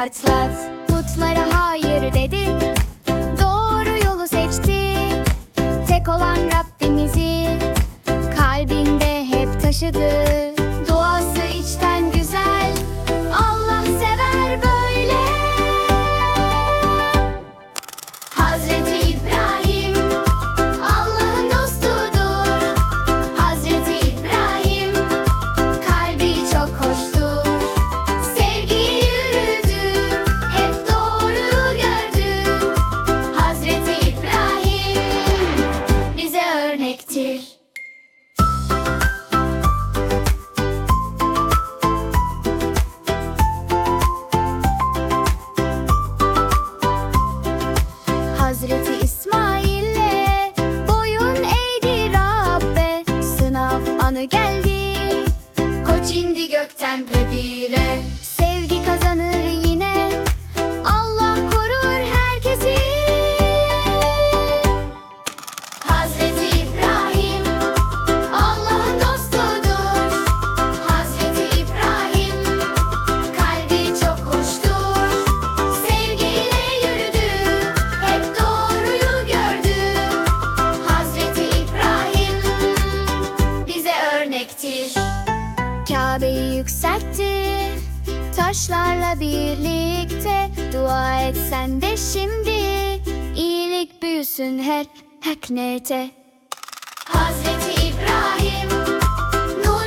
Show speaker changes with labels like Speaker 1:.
Speaker 1: atlat Putlara hayır dedi. Doğru yolu seçti. Tek olan Rabbimizi. Kalbinde hep taşıdı Koç indi gökten pebire Sevgi kazanır yine. Allah korur herkesi. Hazreti İbrahim Allah'ın dostudur. Hazreti İbrahim Kalbi çok hoştur. Sevgiyle yürüdü Hep doğruyu gördü. Hazreti İbrahim Bize örnektir Kabe'yi yükseltti Taşlarla birlikte Dua et sen de şimdi İyilik büyüsün hep Heknete Hazreti İbrahim Nur